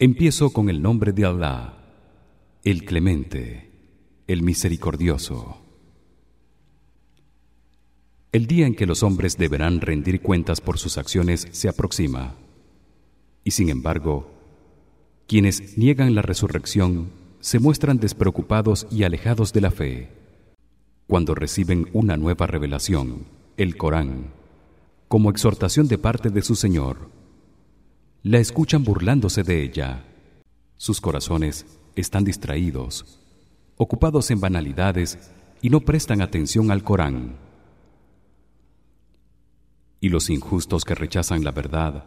Empiezo con el nombre de Allah, el Clemente, el Misericordioso. El día en que los hombres deberán rendir cuentas por sus acciones se aproxima. Y sin embargo, quienes niegan la resurrección se muestran despreocupados y alejados de la fe cuando reciben una nueva revelación, el Corán, como exhortación de parte de su Señor la escuchan burlándose de ella sus corazones están distraídos ocupados en banalidades y no prestan atención al Corán y los injustos que rechazan la verdad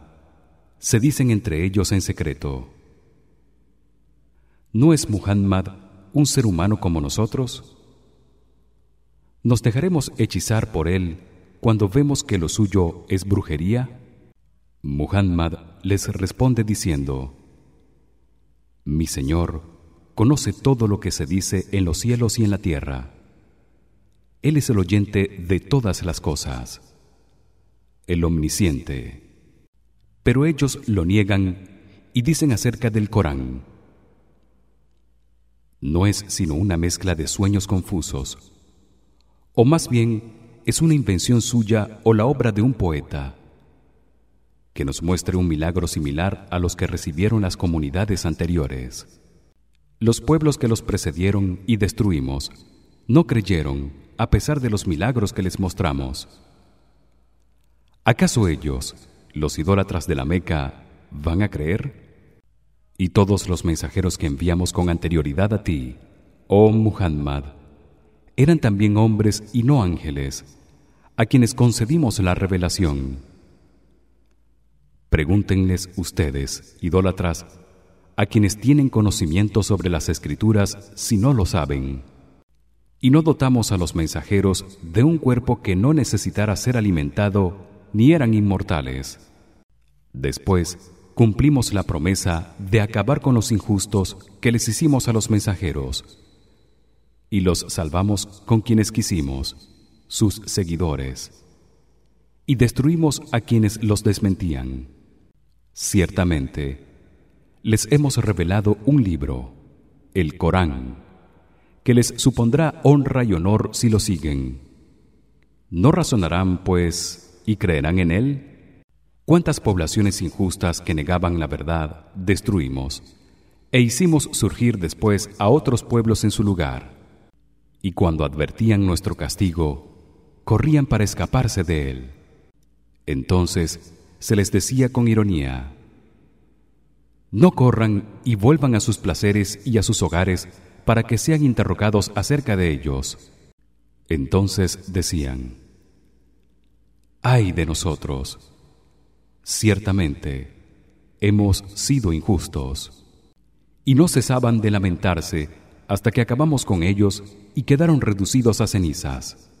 se dicen entre ellos en secreto ¿No es Muhammad un ser humano como nosotros? ¿Nos dejaremos hechizar por él cuando vemos que lo suyo es brujería? Muhammad les responde diciendo: Mi Señor conoce todo lo que se dice en los cielos y en la tierra. Él es el oyente de todas las cosas, el omnisciente. Pero ellos lo niegan y dicen acerca del Corán: No es sino una mezcla de sueños confusos, o más bien es una invención suya o la obra de un poeta que nos muestre un milagro similar a los que recibieron las comunidades anteriores. Los pueblos que los precedieron y destruimos no creyeron a pesar de los milagros que les mostramos. ¿Acaso ellos, los idólatras de la Meca, van a creer? Y todos los mensajeros que enviamos con anterioridad a ti, oh Muhammad, eran también hombres y no ángeles, a quienes concedimos la revelación. Pregúntenles ustedes, idólatras, a quienes tienen conocimiento sobre las escrituras si no lo saben. Y no dotamos a los mensajeros de un cuerpo que no necesitara ser alimentado ni eran inmortales. Después cumplimos la promesa de acabar con los injustos que les hicimos a los mensajeros y los salvamos con quienes quisimos, sus seguidores, y destruimos a quienes los desmentían. Ciertamente les hemos revelado un libro, el Corán, que les supondrá honra y honor si lo siguen. ¿No razonarán pues y creerán en él? ¿Cuántas poblaciones injustas que negaban la verdad destruimos e hicimos surgir después a otros pueblos en su lugar? Y cuando advertían nuestro castigo, corrían para escaparse de él. Entonces se les decía con ironía no corran y vuelvan a sus placeres y a sus hogares para que sean interrogados acerca de ellos. Entonces decían ay de nosotros ciertamente hemos sido injustos y no cesaban de lamentarse hasta que acabamos con ellos y quedaron reducidos a cenizas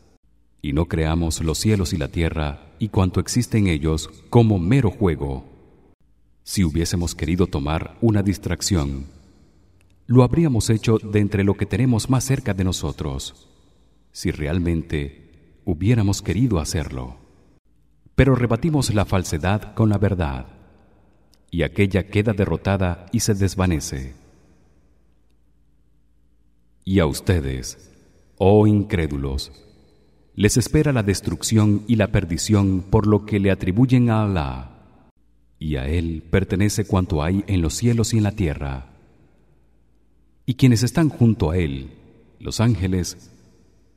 y no creamos los cielos y la tierra y cuanto existe en ellos como mero juego. Si hubiésemos querido tomar una distracción lo habríamos hecho de entre lo que tenemos más cerca de nosotros si realmente hubiéramos querido hacerlo. Pero rebatimos la falsedad con la verdad y aquella queda derrotada y se desvanece. Y a ustedes oh incrédulos les espera la destrucción y la perdición por lo que le atribuyen a Allah y a él pertenece cuanto hay en los cielos y en la tierra. Y quienes están junto a él los ángeles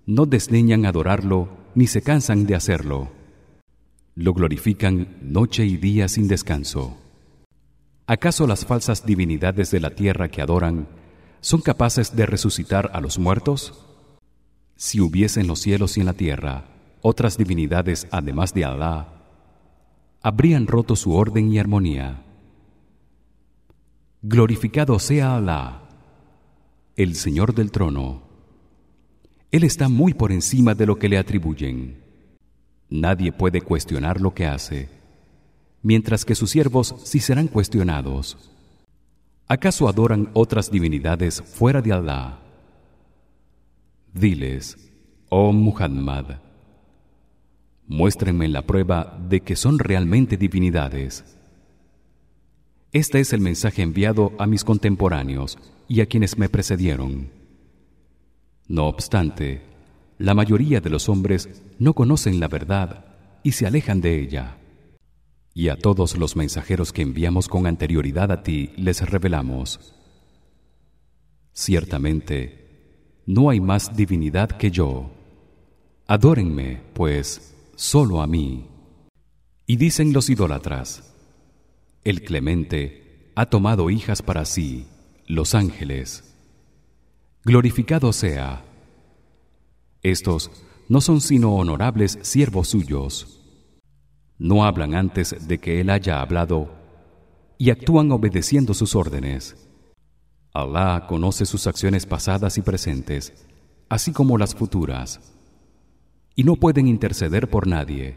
no desdeñan adorarlo ni se cansan de hacerlo. Lo glorifican noche y día sin descanso. Acaso las falsas divinidades de la tierra que adoran son capaces de resucitar a los muertos si hubiese en los cielos y en la tierra otras divinidades además de Alá, habrían roto su orden y armonía. Glorificado sea Alá, el Señor del trono. Él está muy por encima de lo que le atribuyen. Nadie puede cuestionar lo que hace, mientras que sus siervos sí serán cuestionados. ¿Acaso adoran otras divinidades fuera de Alá? Diles, oh Muhammad, muéstrenme la prueba de que son realmente divinidades. Este es el mensaje enviado a mis contemporáneos y a quienes me precedieron. No obstante, la mayoría de los hombres no conocen la verdad y se alejan de ella. Y a todos los mensajeros que enviamos con anterioridad a ti les revelamos: Ciertamente, no hay más divinidad que yo. Adórenme, pues, solo a mí. Y dicen los idólatras: El Clemente ha tomado hijas para sí, los ángeles. Glorificado sea. Estos no son sino honorables siervos suyos. No hablan antes de que él haya hablado y actúan obedeciendo sus órdenes. Allah conoce sus acciones pasadas y presentes, así como las futuras, y no pueden interceder por nadie,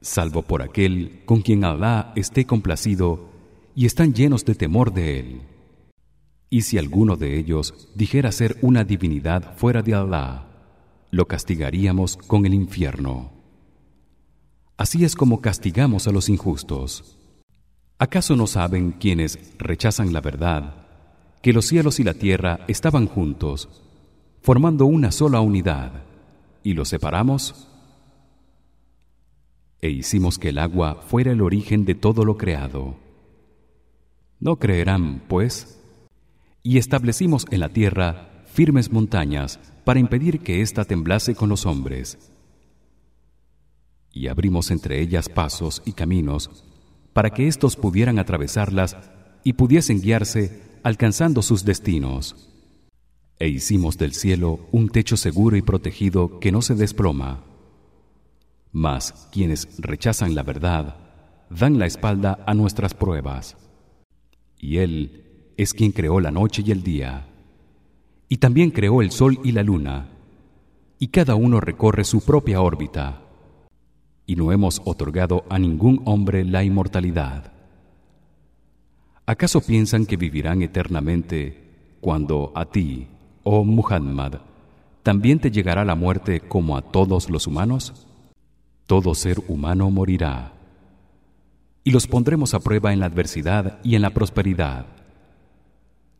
salvo por aquel con quien Allah esté complacido y están llenos de temor de él. Y si alguno de ellos dijera ser una divinidad fuera de Allah, lo castigaríamos con el infierno. Así es como castigamos a los injustos. ¿Acaso no saben quienes rechazan la verdad que los cielos y la tierra estaban juntos, formando una sola unidad, y los separamos? E hicimos que el agua fuera el origen de todo lo creado. No creerán, pues, y establecimos en la tierra firmes montañas para impedir que ésta temblase con los hombres. Y abrimos entre ellas pasos y caminos para que éstos pudieran atravesarlas y pudiesen guiarse alcanzando sus destinos. E hicimos del cielo un techo seguro y protegido que no se desploma. Mas quienes rechazan la verdad dan la espalda a nuestras pruebas. Y él es quien creó la noche y el día y también creó el sol y la luna y cada uno recorre su propia órbita y no hemos otorgado a ningún hombre la inmortalidad ¿Acaso piensan que vivirán eternamente cuando a ti, oh Muhammad, también te llegará la muerte como a todos los humanos? Todo ser humano morirá. Y los pondremos a prueba en la adversidad y en la prosperidad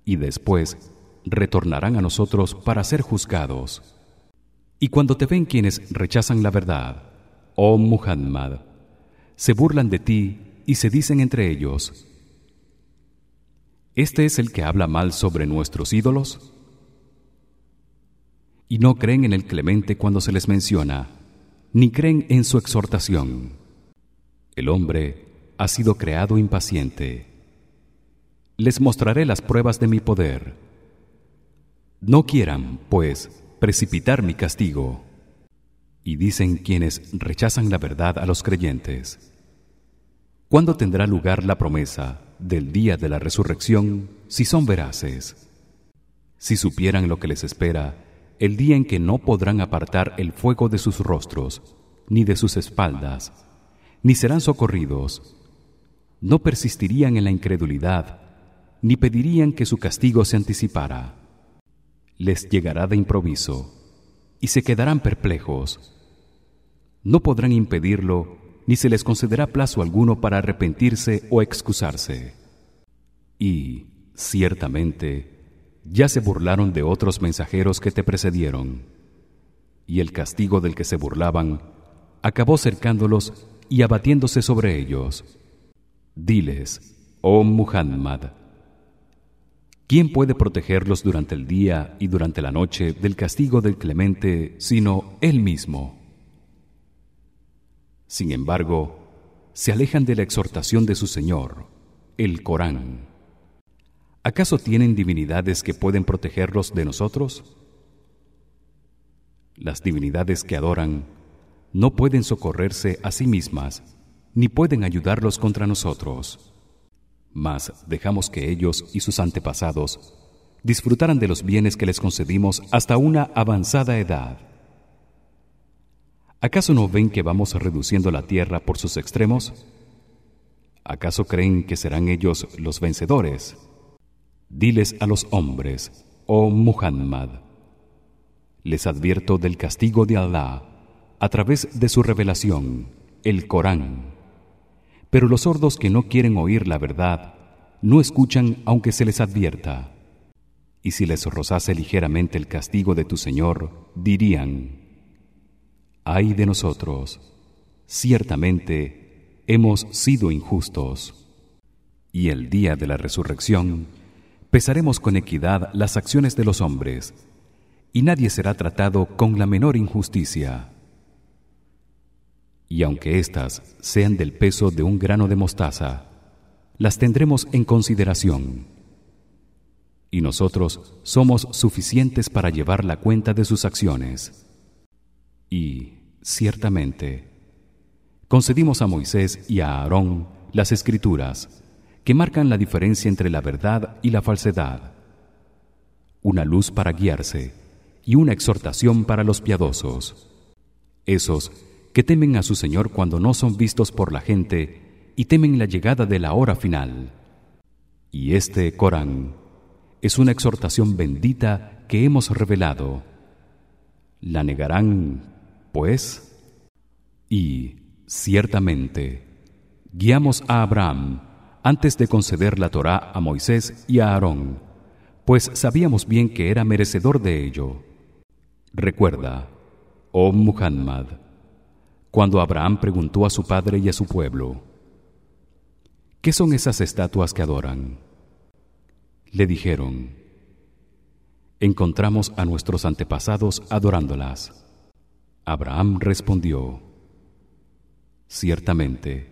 y después retornarán a nosotros para ser juzgados. Y cuando te ven quienes rechazan la verdad, oh Muhammad, se burlan de ti y se dicen entre ellos: ¿Este es el que habla mal sobre nuestros ídolos? Y no creen en el clemente cuando se les menciona, ni creen en su exhortación. El hombre ha sido creado impaciente les mostraré las pruebas de mi poder. No quieran, pues, precipitar mi castigo. Y dicen quienes rechazan la verdad a los creyentes. ¿Cuándo tendrá lugar la promesa del día de la resurrección si son veraces? Si supieran lo que les espera, el día en que no podrán apartar el fuego de sus rostros, ni de sus espaldas, ni serán socorridos, no persistirían en la incredulidad ni pedirían que su castigo se anticipara. Les llegará de improviso y se quedarán perplejos. No podrán impedirlo ni se les concederá plazo alguno para arrepentirse o excusarse. Y ciertamente ya se burlaron de otros mensajeros que te precedieron, y el castigo del que se burlaban acabó cercándolos y abatiéndose sobre ellos. Diles, oh Muhammad, ¿Quién puede protegerlos durante el día y durante la noche del castigo del clemente sino él mismo? Sin embargo, se alejan de la exhortación de su Señor, el Corán. ¿Acaso tienen divinidades que pueden protegerlos de nosotros? Las divinidades que adoran no pueden socorrerse a sí mismas ni pueden ayudarlos contra nosotros mas dejamos que ellos y sus antepasados disfrutaran de los bienes que les concedimos hasta una avanzada edad. ¿Acaso no ven que vamos reduciendo la tierra por sus extremos? ¿Acaso creen que serán ellos los vencedores? Diles a los hombres, oh Muhammad, les advierto del castigo de Allah a través de su revelación, el Corán pero los sordos que no quieren oír la verdad no escuchan aunque se les advierta y si les rozase ligeramente el castigo de tu Señor dirían ay de nosotros. Ciertamente hemos sido injustos. Y el día de la resurrección pesaremos con equidad las acciones de los hombres y nadie será tratado con la menor injusticia. Y aunque éstas sean del peso de un grano de mostaza las tendremos en consideración. Y nosotros somos suficientes para llevar la cuenta de sus acciones. Y ciertamente concedimos a Moisés y a Aarón las escrituras que marcan la diferencia entre la verdad y la falsedad una luz para guiarse y una exhortación para los piadosos esos que temen a su Señor cuando no son vistos por la gente y temen la llegada de la hora final. Y este Corán es una exhortación bendita que hemos revelado. ¿La negarán, pues? Y ciertamente guiamos a Abraham antes de conceder la Torá a Moisés y a Aarón, pues sabíamos bien que era merecedor de ello. Recuerda, oh Muhammad, cuando Abraham preguntó a su padre y a su pueblo: ¿Qué son esas estatuas que adoran? Le dijeron: Encontramos a nuestros antepasados adorándolas. Abraham respondió: Ciertamente,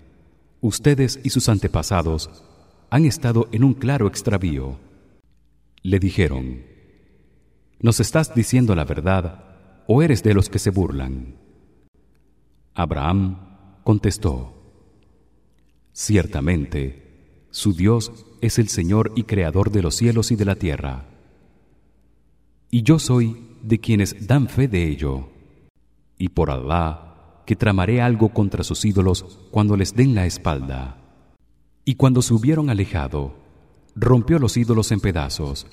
ustedes y sus antepasados han estado en un claro extravío. Le dijeron: ¿Nos estás diciendo la verdad o eres de los que se burlan? Abraham contestó: Ciertamente, su Dios es el Señor y creador de los cielos y de la tierra. Y yo soy de quienes dan fe de ello. Y por Allah que tramaré algo contra sus ídolos cuando les den la espalda. Y cuando se hubieron alejado, rompió los ídolos en pedazos,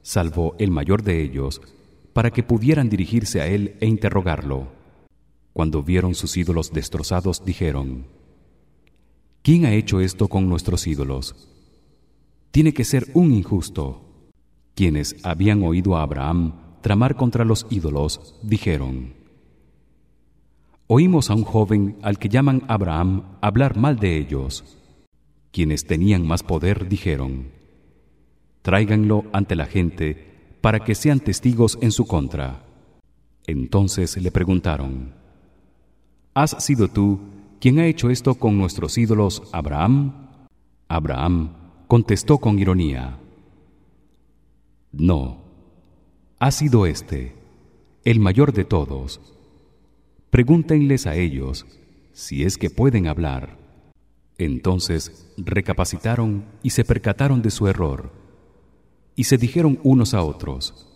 salvo el mayor de ellos, para que pudieran dirigirse a él e interrogarlo. Cuando vieron sus ídolos destrozados, dijeron: ¿Quién ha hecho esto con nuestros ídolos? Tiene que ser un injusto. Quienes habían oído a Abraham tramar contra los ídolos dijeron: Oímos a un joven al que llaman Abraham hablar mal de ellos. Quienes tenían más poder dijeron: Tráiganlo ante la gente para que sean testigos en su contra. Entonces le preguntaron: ¿Has sido tú ¿Quién ha hecho esto con nuestros ídolos Abraham? Abraham contestó con ironía: No, ha sido este, el mayor de todos. Pregúntenles a ellos si es que pueden hablar. Entonces recapacitaron y se percataron de su error y se dijeron unos a otros: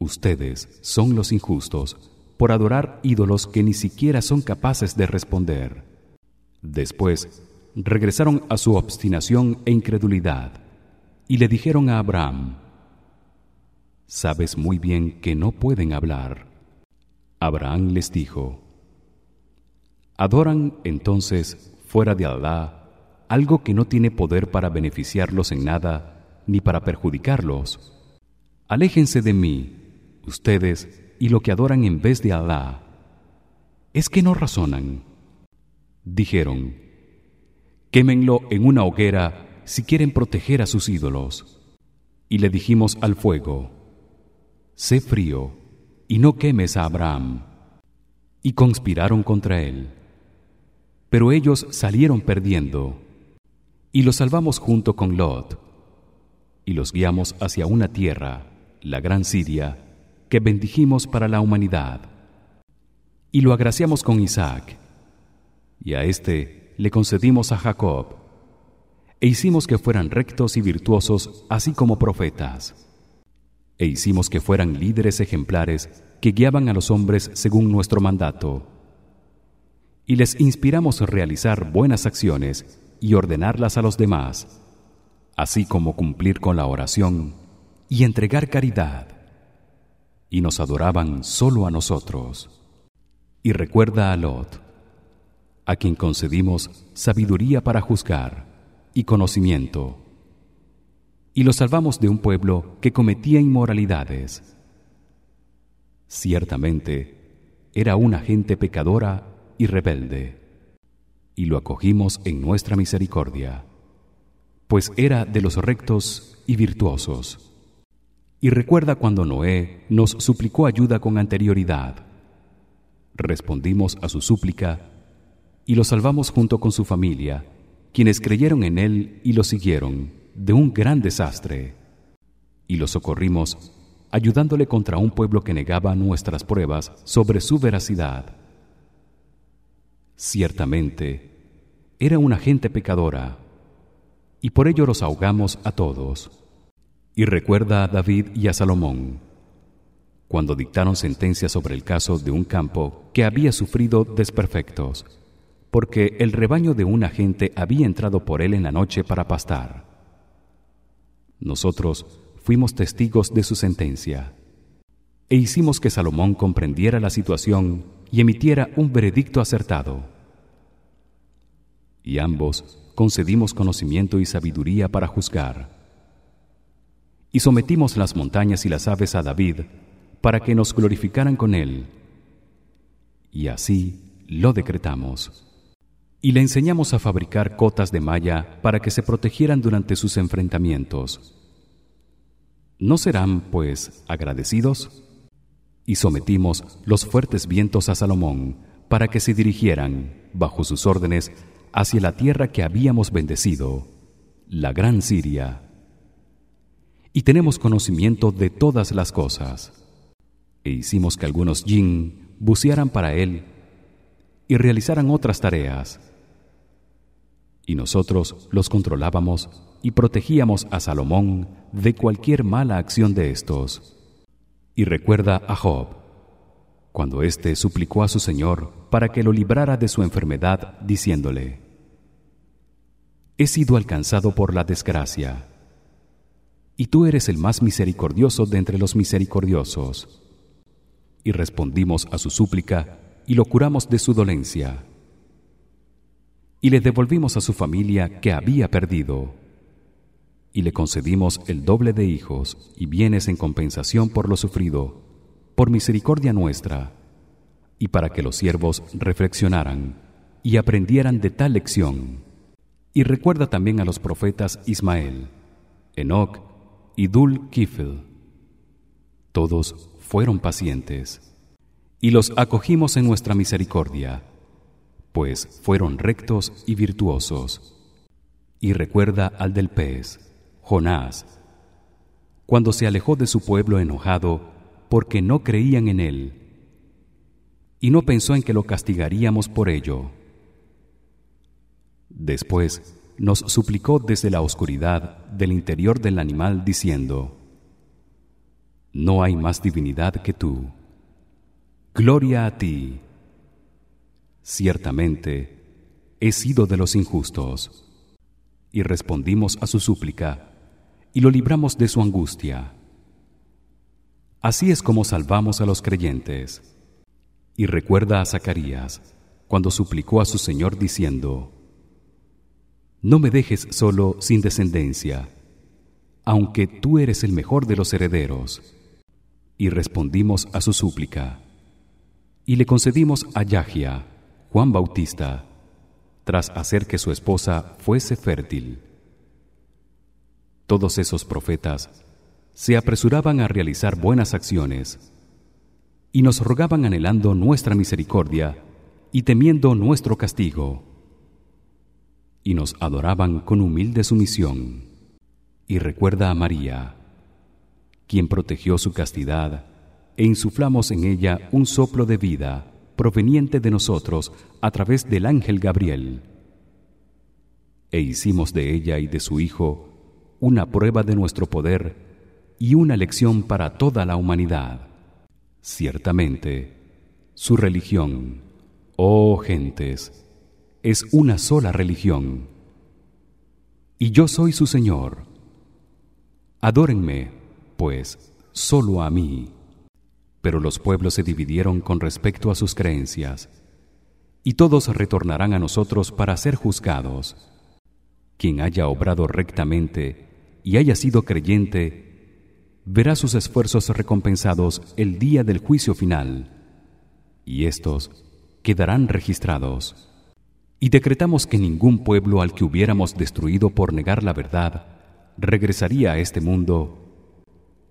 Ustedes son los injustos por adorar ídolos que ni siquiera son capaces de responder. Después regresaron a su obstinación e incredulidad y le dijeron a Abraham: Sabes muy bien que no pueden hablar. Abraham les dijo: Adoran entonces fuera de Allah algo que no tiene poder para beneficiarlos en nada ni para perjudicarlos. Aléjense de mí, ustedes y lo que adoran en vez de Allah es que no razonan dijeron quémenlo en una hoguera si quieren proteger a sus ídolos y le dijimos al fuego sé frío y no quemes a Abraham. Y conspiraron contra él. Pero ellos salieron perdiendo. Y los salvamos junto con Lot. Y los guiamos hacia una tierra la gran Siria que bendijimos para la humanidad. Y lo agraciamos con Isaac. Y a este le concedimos a Jacob. E hicimos que fueran rectos y virtuosos así como profetas e hicimos que fueran líderes ejemplares que guiaban a los hombres según nuestro mandato y les inspiramos a realizar buenas acciones y ordenarlas a los demás así como cumplir con la oración y entregar caridad y nos adoraban solo a nosotros. Y recuerda a Lot, a quien concedimos sabiduría para juzgar y conocimiento y lo salvamos de un pueblo que cometía inmoralidades. Ciertamente era una gente pecadora y rebelde y lo acogimos en nuestra misericordia pues era de los rectos y virtuosos. Y recuerda cuando Noé nos suplicó ayuda con anterioridad. Respondimos a su súplica y lo salvamos junto con su familia quienes creyeron en él y lo siguieron de un gran desastre. Y lo socorrimos ayudándole contra un pueblo que negaba nuestras pruebas sobre su veracidad. Ciertamente era una gente pecadora y por ello los ahogamos a todos. Y recuerda a David y a Salomón cuando dictaron sentencia sobre el caso de un campo que había sufrido desperfectos porque el rebaño de una gente había entrado por él en la noche para pastar nosotros fuimos testigos de su sentencia. E hicimos que Salomón comprendiera la situación y emitiera un veredicto acertado. Y ambos concedimos conocimiento y sabiduría para juzgar. Y sometimos las montañas y las aves a David para que nos glorificaran con él. Y así lo decretamos y le enseñamos a fabricar cotas de malla para que se protegieran durante sus enfrentamientos. ¿no serán pues agradecidos? y sometimos los fuertes vientos a Salomón para que se dirigieran bajo sus órdenes hacia la tierra que habíamos bendecido la gran Siria. Y tenemos conocimiento de todas las cosas. E hicimos que algunos jin bucearan para él y realizaran otras tareas y nosotros los controlábamos y protegíamos a Salomón de cualquier mala acción de estos. Y recuerda a Job cuando éste suplicó a su Señor para que lo librara de su enfermedad diciéndole He sido alcanzado por la desgracia y tú eres el más misericordioso de entre los misericordiosos. Y respondimos a su súplica y lo curamos de su dolencia y le devolvimos a su familia que había perdido. Y le concedimos el doble de hijos y bienes en compensación por lo sufrido por misericordia nuestra y para que los siervos reflexionaran y aprendieran de tal lección. Y recuerda también a los profetas Ismael Enoc y Dul Kifl todos fueron pacientes y los acogimos en nuestra misericordia pues fueron rectos y virtuosos. Y recuerda al del pez Jonás. Cuando se alejó de su pueblo enojado porque no creían en él y no pensó en que lo castigaríamos por ello. Después nos suplicó desde la oscuridad del interior del animal diciendo no hay más divinidad que tú. Gloria a ti ciertamente he sido de los injustos. Y respondimos a su súplica y lo libramos de su angustia. Así es como salvamos a los creyentes. Y recuerda a Zacarías cuando suplicó a su Señor diciendo No me dejes solo sin descendencia aunque tú eres el mejor de los herederos. Y respondimos a su súplica y le concedimos a Yahya Juan Bautista tras hacer que su esposa fuese fértil. Todos esos profetas se apresuraban a realizar buenas acciones y nos rogaban anhelando nuestra misericordia y temiendo nuestro castigo. Y nos adoraban con humilde sumisión. Y recuerda a María quien protegió su castidad e insuflamos en ella un soplo de vida proveniente de nosotros a través del ángel Gabriel. E hicimos de ella y de su hijo una prueba de nuestro poder y una lección para toda la humanidad. Ciertamente su religión oh gentes es una sola religión. Y yo soy su señor. Adórenme pues solo a mí pero los pueblos se dividieron con respecto a sus creencias. Y todos retornarán a nosotros para ser juzgados. Quien haya obrado rectamente y haya sido creyente verá sus esfuerzos recompensados el día del juicio final. Y estos quedarán registrados. Y decretamos que ningún pueblo al que hubiéramos destruido por negar la verdad regresaría a este mundo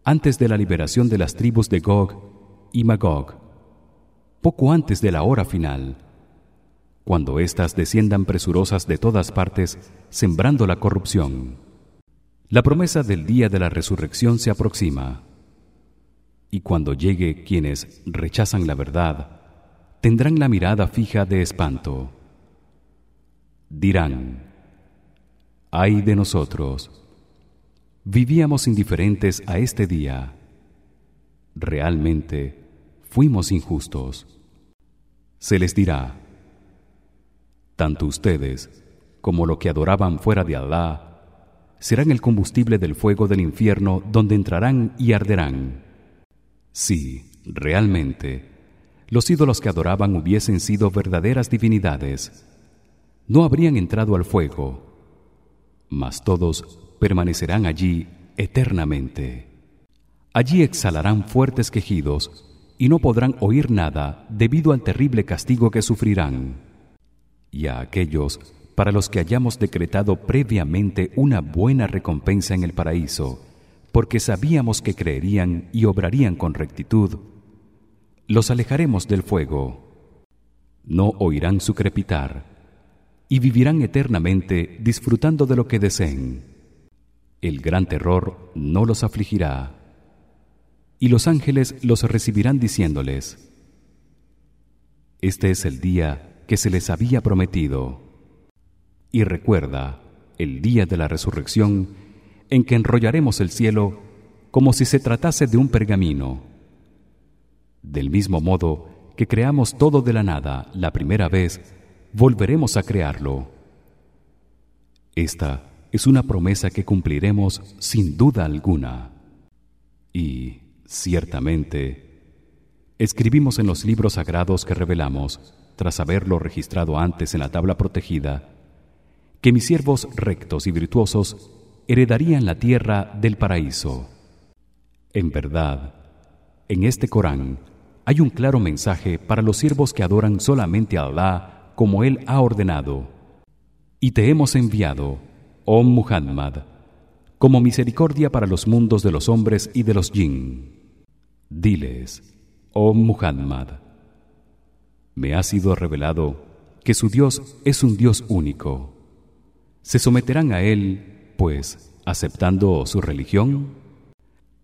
antes de la liberación de las tribus de Gog Magog poco antes de la hora final cuando éstas desciendan presurosas de todas partes sembrando la corrupción. La promesa del día de la resurrección se aproxima y cuando llegue quienes rechazan la verdad tendrán la mirada fija de espanto. Dirán ay de nosotros vivíamos indiferentes a este día. Realmente fuimos injustos. Se les dirá tanto ustedes como lo que adoraban fuera de Allah serán el combustible del fuego del infierno donde entrarán y arderán. Sí realmente los ídolos que adoraban hubiesen sido verdaderas divinidades no habrían entrado al fuego mas todos permanecerán allí eternamente. Allí exhalarán fuertes quejidos y no podrán oír nada debido al terrible castigo que sufrirán. Y a aquellos para los que hayamos decretado previamente una buena recompensa en el paraíso porque sabíamos que creerían y obrarían con rectitud los alejaremos del fuego. No oirán su crepitar y vivirán eternamente disfrutando de lo que deseen. El gran terror no los afligirá y los ángeles los recibirán diciéndoles Este es el día que se les había prometido. Y recuerda el día de la resurrección en que enrollaremos el cielo como si se tratase de un pergamino. Del mismo modo que creamos todo de la nada la primera vez volveremos a crearlo. Esta es una promesa que cumpliremos sin duda alguna. Y ciertamente escribimos en los libros sagrados que revelamos tras haberlo registrado antes en la tabla protegida que mis siervos rectos y virtuosos heredarían la tierra del paraíso. En verdad en este Corán hay un claro mensaje para los siervos que adoran solamente a Allah como él ha ordenado. Y te hemos enviado oh Muhammad como misericordia para los mundos de los hombres y de los jinn diles oh Muhammad me ha sido revelado que su Dios es un Dios único. Se someterán a él, pues, aceptando su religión,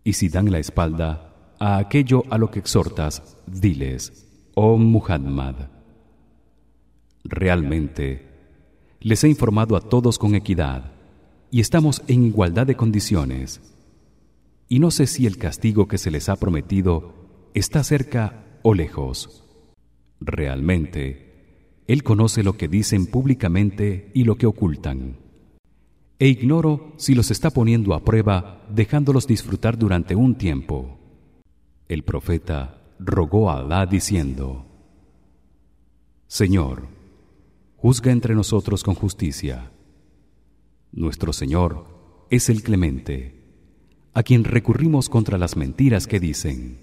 y si dan la espalda a aquello a lo que exhortas, diles: Oh Muhammad, realmente les he informado a todos con equidad y estamos en igualdad de condiciones. Y no sé si el castigo que se les ha prometido está cerca o lejos. Realmente él conoce lo que dicen públicamente y lo que ocultan. E ignoro si los está poniendo a prueba dejándolos disfrutar durante un tiempo. El profeta rogó a Alá diciendo: Señor, juzga entre nosotros con justicia. Nuestro Señor es el clemente, a quien recurrimos contra las mentiras que dicen.